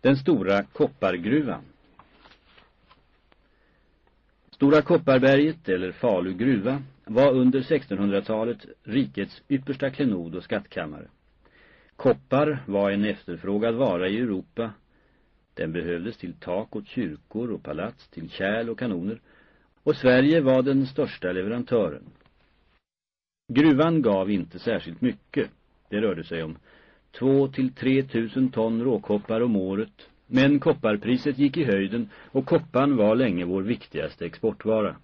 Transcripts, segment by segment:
Den stora koppargruvan Stora Kopparberget, eller Falu gruva, var under 1600-talet rikets yppersta klenod och skattkammare. Koppar var en efterfrågad vara i Europa. Den behövdes till tak åt kyrkor och palats, till kärl och kanoner. Och Sverige var den största leverantören. Gruvan gav inte särskilt mycket. Det rörde sig om 2 till 3 tusen ton råkoppar om året. Men kopparpriset gick i höjden och koppan var länge vår viktigaste exportvara.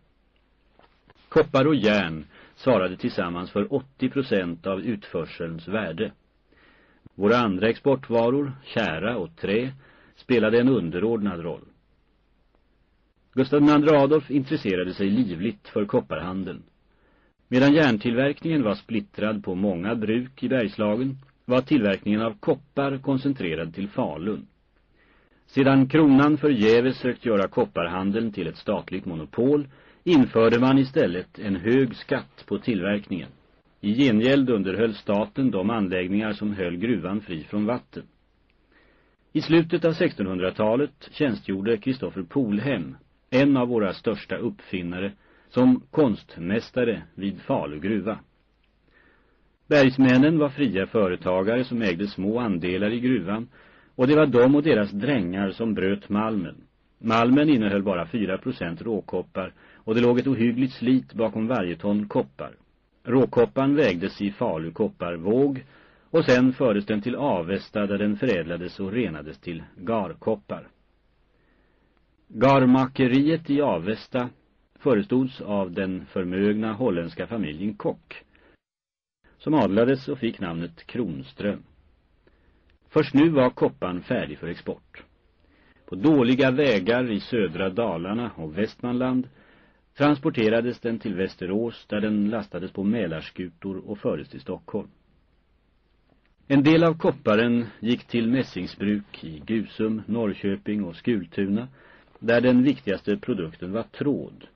Koppar och järn svarade tillsammans för 80 procent av utförselns värde. Våra andra exportvaror, kära och trä, spelade en underordnad roll. Gustav II Adolf intresserade sig livligt för kopparhandeln. Medan järntillverkningen var splittrad på många bruk i Bergslagen var tillverkningen av koppar koncentrerad till Falun. Sedan kronan förgäves sökt göra kopparhandeln till ett statligt monopol införde man istället en hög skatt på tillverkningen. I gengäld underhöll staten de anläggningar som höll gruvan fri från vatten. I slutet av 1600-talet tjänstgjorde Kristoffer Polhem, en av våra största uppfinnare, som konstmästare vid Falu gruva. Bergsmännen var fria företagare som ägde små andelar i gruvan och det var de och deras drängar som bröt malmen. Malmen innehöll bara 4% råkoppar och det låg ett ohyggligt slit bakom varje ton koppar. Råkoppan vägdes i Falu kopparvåg och sen fördes den till Avesta där den förädlades och renades till garkoppar. Garmakeriet i Avesta förestods av den förmögna holländska familjen Kock som adlades och fick namnet Kronström. Först nu var koppan färdig för export. På dåliga vägar i södra Dalarna och Västmanland transporterades den till Västerås där den lastades på mälarskutor och fördes till Stockholm. En del av kopparen gick till mässingsbruk i Gusum, Norrköping och Skultuna där den viktigaste produkten var tråd.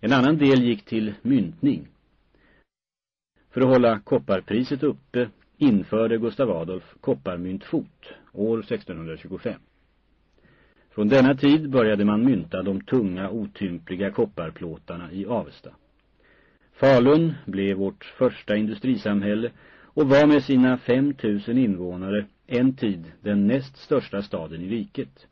En annan del gick till myntning. För att hålla kopparpriset uppe införde Gustav Adolf kopparmyntfot år 1625. Från denna tid började man mynta de tunga, otympliga kopparplåtarna i Avesta. Falun blev vårt första industrisamhälle och var med sina 5000 invånare en tid den näst största staden i riket.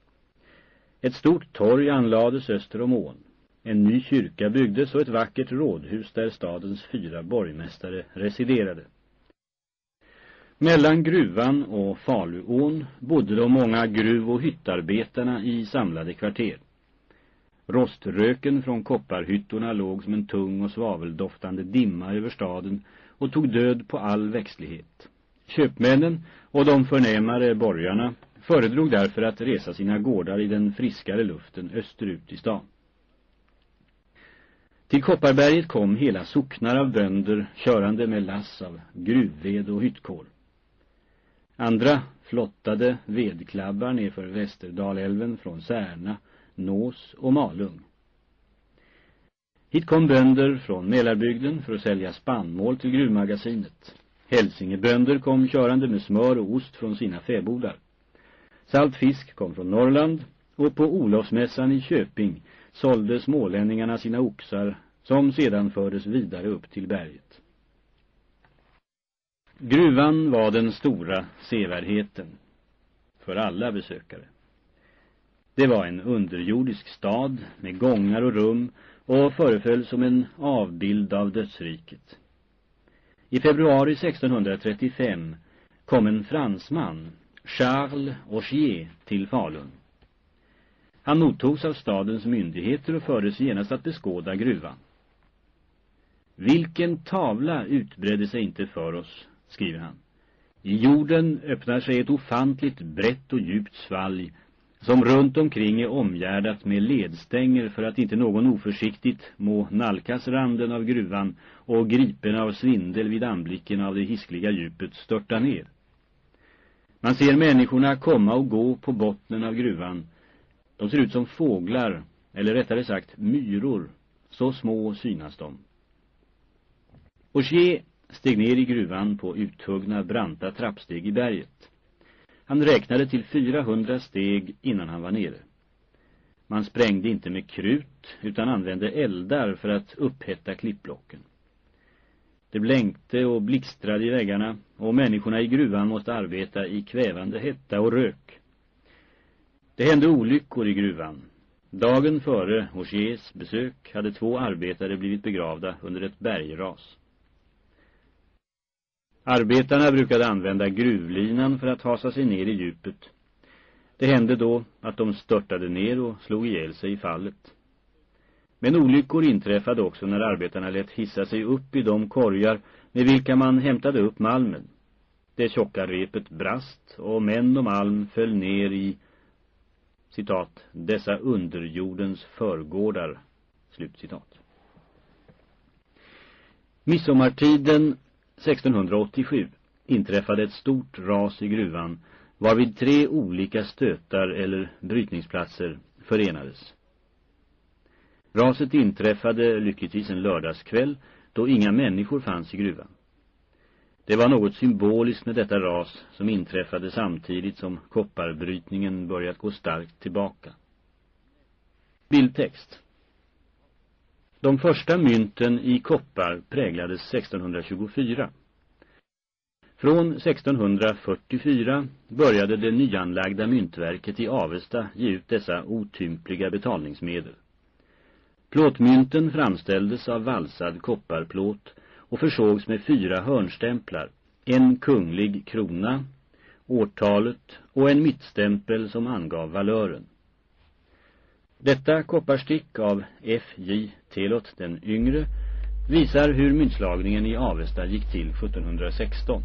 Ett stort torg anlades öster om ån. En ny kyrka byggdes och ett vackert rådhus där stadens fyra borgmästare residerade. Mellan gruvan och Faluån bodde de många gruv- och hyttarbetarna i samlade kvarter. Roströken från kopparhyttorna låg som en tung och svaveldoftande dimma över staden och tog död på all växtlighet. Köpmännen och de förnämare borgarna föredrog därför att resa sina gårdar i den friskare luften österut i stan. Till Kopparberget kom hela socknar av bönder körande med lass av gruvved och hyttkål. Andra flottade vedklabbar nerför Västerdalälven från Särna, Nås och Malung. Hit kom bönder från Mälarbygden för att sälja spannmål till gruvmagasinet. Hälsingebönder kom körande med smör och ost från sina fäbodar. Saltfisk kom från Norrland och på Olofsmässan i Köping sålde smålänningarna sina oxar som sedan fördes vidare upp till berget. Gruvan var den stora sevärdheten för alla besökare. Det var en underjordisk stad med gångar och rum och föreföll som en avbild av dödsriket. I februari 1635 kom en fransman, Charles Augier, till Falun. Han mottogs av stadens myndigheter och fördes genast att beskåda gruvan. Vilken tavla utbredde sig inte för oss, skriver han. I jorden öppnar sig ett ofantligt brett och djupt svalg som runt omkring är omgärdat med ledstänger för att inte någon oförsiktigt må nalkas randen av gruvan och gripen av svindel vid anblicken av det hiskliga djupet störta ner. Man ser människorna komma och gå på bottnen av gruvan. De ser ut som fåglar, eller rättare sagt myror. Så små synas de. Ogier steg ner i gruvan på uthuggna branta trappsteg i berget. Han räknade till 400 steg innan han var nere. Man sprängde inte med krut utan använde eldar för att upphetta klippblocken. Det blänkte och blixtrade i väggarna och människorna i gruvan måste arbeta i kvävande hetta och rök. Det hände olyckor i gruvan. Dagen före Augiers besök hade två arbetare blivit begravda under ett bergras. Arbetarna brukade använda gruvlinan för att hasa sig ner i djupet. Det hände då att de störtade ner och slog ihjäl sig i fallet. Men olyckor inträffade också när arbetarna lät hissa sig upp i de korgar med vilka man hämtade upp malmen. Det tjocka repet brast och män och malm föll ner i, citat, dessa underjordens förgårdar, slutcitat. Midsommartiden 1687 inträffade ett stort ras i gruvan varvid tre olika stötar eller brytningsplatser förenades. Raset inträffade lyckligtvis en lördagskväll då inga människor fanns i gruvan. Det var något symboliskt med detta ras som inträffade samtidigt som kopparbrytningen börjat gå starkt tillbaka. Bildtext De första mynten i koppar präglades 1624. Från 1644 började det nyanlagda myntverket i Avesta ge ut dessa otympliga betalningsmedel. Plåtmynten framställdes av valsad kopparplåt och försågs med fyra hörnstämplar, en kunglig krona, årtalet och en mittstämpel som angav valören. Detta kopparstick av F.J. Telot den yngre visar hur myntslagningen i Avesta gick till 1716.